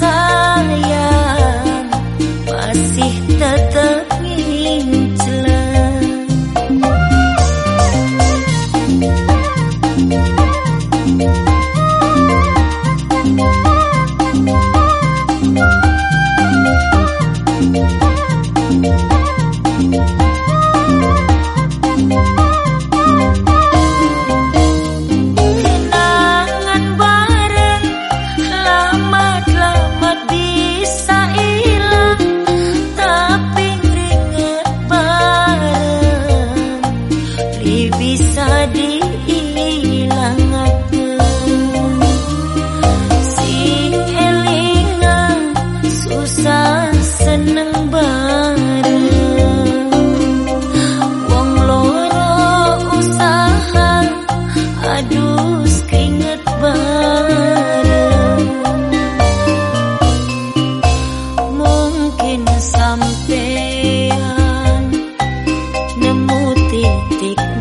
sampai You.